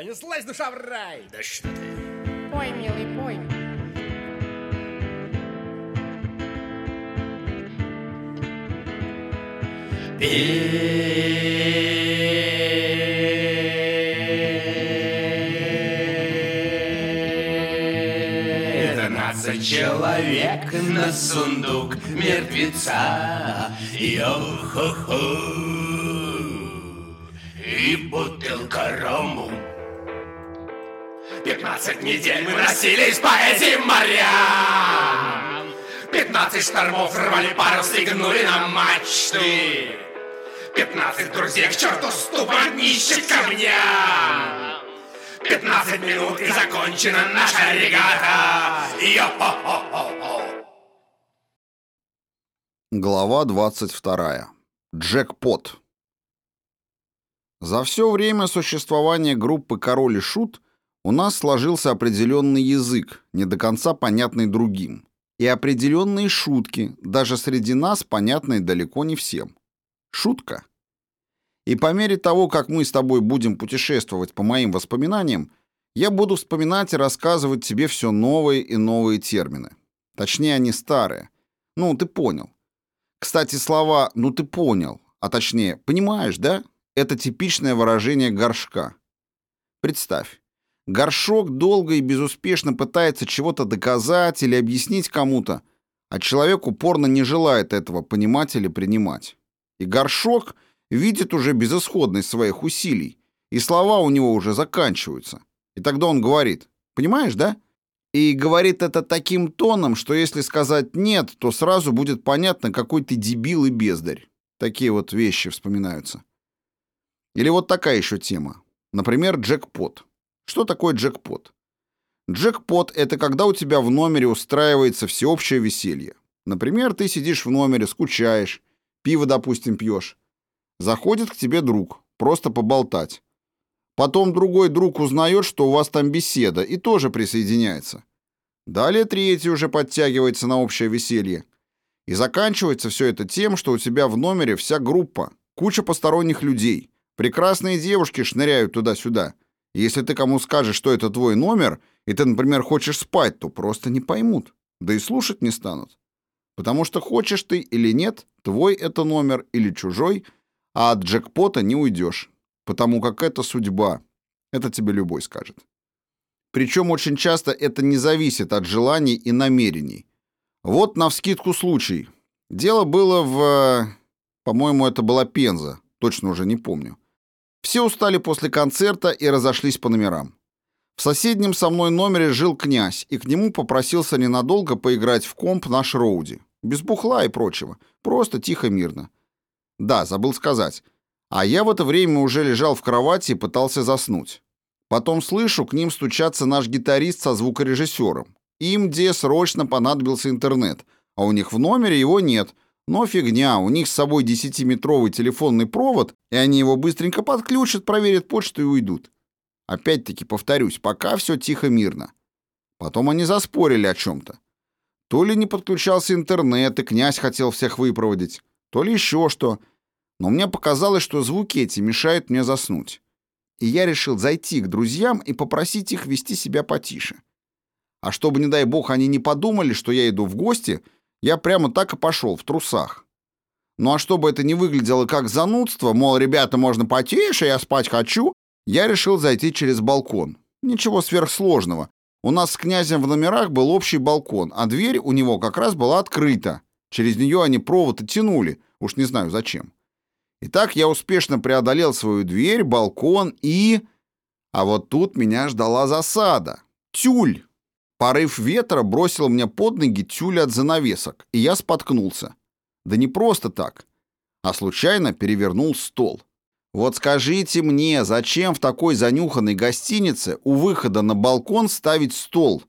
Понеслась душа в рай! Да что ты? Пой, милый, пой. Пятнадцать человек на сундук мертвеца. Йо-хо-хо. И бутылка рому. Пятнадцать недель мы носились по этим морям. Пятнадцать штормов рвали парус и гнули на мачты. Пятнадцать друзей к черту ступа нищих камням. Пятнадцать минут и закончена наша регата. Йо-хо-хо-хо. Глава 22. Джекпот. За все время существования группы «Король и Шут» у нас сложился определенный язык, не до конца понятный другим, и определенные шутки, даже среди нас понятные далеко не всем. Шутка. И по мере того, как мы с тобой будем путешествовать по моим воспоминаниям, я буду вспоминать и рассказывать тебе все новые и новые термины. Точнее, они старые. Ну, ты понял. Кстати, слова «ну ты понял», а точнее «понимаешь, да?» это типичное выражение горшка. Представь, горшок долго и безуспешно пытается чего-то доказать или объяснить кому-то, а человек упорно не желает этого понимать или принимать. И горшок видит уже безысходность своих усилий, и слова у него уже заканчиваются. И тогда он говорит «понимаешь, да?» И говорит это таким тоном, что если сказать «нет», то сразу будет понятно, какой ты дебил и бездарь. Такие вот вещи вспоминаются. Или вот такая еще тема. Например, джекпот. Что такое джекпот? Джекпот — это когда у тебя в номере устраивается всеобщее веселье. Например, ты сидишь в номере, скучаешь, пиво, допустим, пьешь. Заходит к тебе друг, просто поболтать. Потом другой друг узнает, что у вас там беседа, и тоже присоединяется. Далее третий уже подтягивается на общее веселье. И заканчивается все это тем, что у тебя в номере вся группа, куча посторонних людей. Прекрасные девушки шныряют туда-сюда. Если ты кому скажешь, что это твой номер, и ты, например, хочешь спать, то просто не поймут. Да и слушать не станут. Потому что хочешь ты или нет, твой это номер или чужой, а от джекпота не уйдешь. Потому как это судьба. Это тебе любой скажет. Причем очень часто это не зависит от желаний и намерений. Вот навскидку случай. Дело было в... По-моему, это была Пенза. Точно уже не помню. Все устали после концерта и разошлись по номерам. В соседнем со мной номере жил князь, и к нему попросился ненадолго поиграть в комп наш Роуди. Без бухла и прочего. Просто тихо-мирно. Да, забыл сказать. А я в это время уже лежал в кровати и пытался заснуть. Потом слышу, к ним стучаться наш гитарист со звукорежиссером. Им где срочно понадобился интернет, а у них в номере его нет. Но фигня, у них с собой 10-метровый телефонный провод, и они его быстренько подключат, проверят почту и уйдут. Опять-таки, повторюсь, пока все тихо-мирно. Потом они заспорили о чем-то. То ли не подключался интернет, и князь хотел всех выпроводить, то ли еще что. Но мне показалось, что звуки эти мешают мне заснуть. И я решил зайти к друзьям и попросить их вести себя потише. А чтобы, не дай бог, они не подумали, что я иду в гости, я прямо так и пошел, в трусах. Ну а чтобы это не выглядело как занудство, мол, ребята, можно потише, я спать хочу, я решил зайти через балкон. Ничего сверхсложного. У нас с князем в номерах был общий балкон, а дверь у него как раз была открыта. Через нее они провод и тянули, уж не знаю зачем. Итак, я успешно преодолел свою дверь, балкон и... А вот тут меня ждала засада. Тюль. Порыв ветра бросил мне под ноги тюль от занавесок, и я споткнулся. Да не просто так, а случайно перевернул стол. Вот скажите мне, зачем в такой занюханной гостинице у выхода на балкон ставить стол?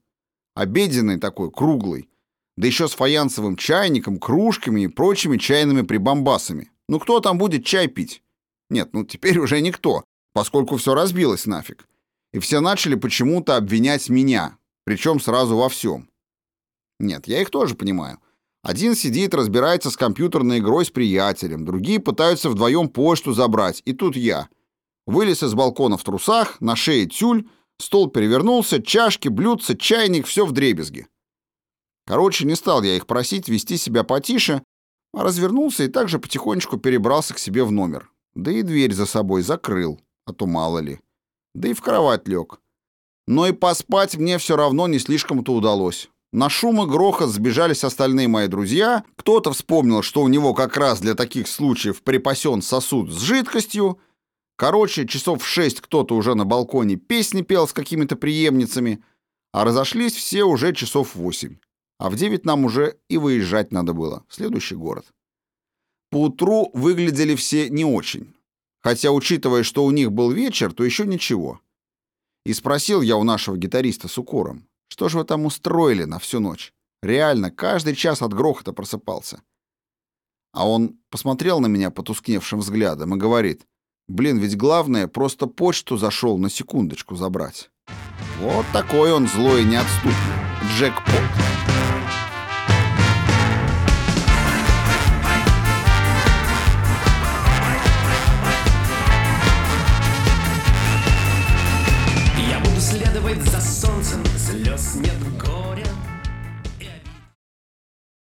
Обеденный такой, круглый. Да еще с фаянсовым чайником, кружками и прочими чайными прибамбасами. Ну кто там будет чай пить? Нет, ну теперь уже никто, поскольку все разбилось нафиг. И все начали почему-то обвинять меня, причем сразу во всем. Нет, я их тоже понимаю. Один сидит, разбирается с компьютерной игрой с приятелем, другие пытаются вдвоем почту забрать, и тут я. Вылез из балкона в трусах, на шее тюль, стол перевернулся, чашки, блюдца, чайник, все в дребезги. Короче, не стал я их просить вести себя потише, а развернулся и также потихонечку перебрался к себе в номер. Да и дверь за собой закрыл, а то мало ли. Да и в кровать лег. Но и поспать мне все равно не слишком-то удалось. На шум и грохот сбежались остальные мои друзья. Кто-то вспомнил, что у него как раз для таких случаев припасен сосуд с жидкостью. Короче, часов в шесть кто-то уже на балконе песни пел с какими-то преемницами, а разошлись все уже часов в восемь. А в девять нам уже и выезжать надо было, следующий город. Поутру выглядели все не очень. Хотя, учитывая, что у них был вечер, то еще ничего. И спросил я у нашего гитариста с укором, что же вы там устроили на всю ночь? Реально, каждый час от грохота просыпался. А он посмотрел на меня потускневшим взглядом и говорит, блин, ведь главное, просто почту зашел на секундочку забрать. Вот такой он злой и неотступный. Джекпот.